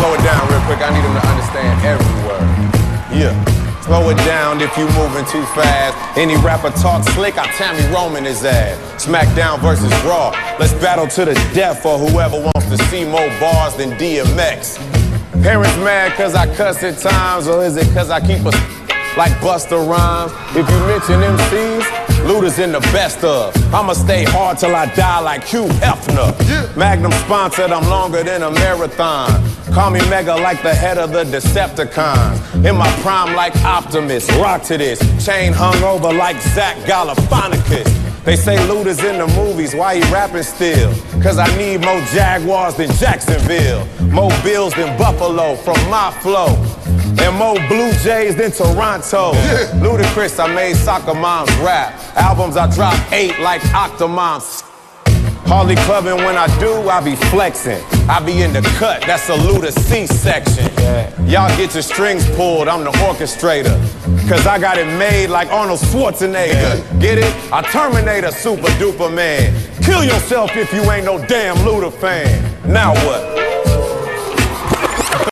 slow it down real quick. I need him to understand every word. Yeah. Slow it down if you moving too fast. Any rapper talk slick, I Tammy Roman his ass. SmackDown versus Raw. Let's battle to the death for whoever wants to see more bars than DMX. Parents mad cause I cuss at times, or is it cause I keep a like Busta Rhymes? If you mention MCs, Luda's in the best of. I'ma stay hard till I die like Hugh Hefner. Magnum sponsored, I'm longer than a marathon. Call me Mega like the head of the Decepticons. In my prime like Optimus, rock to this. Chain hung over like Zach Galifianakis. They say Luda's in the movies, why he rapping still? Cause I need more Jaguars than Jacksonville, more Bills than Buffalo from my flow, and more Blue Jays than Toronto. Ludacris, I made soccer moms rap. Albums I drop eight like Octomoms. Hardly clubbing when I do, I be flexing. I be in the cut, that's a Luda C section. Y'all get your strings pulled, I'm the orchestrator. Cause I got it made like Arnold Schwarzenegger. Get it? I terminate a super duper man. Kill yourself if you ain't no damn Luda fan. Now what?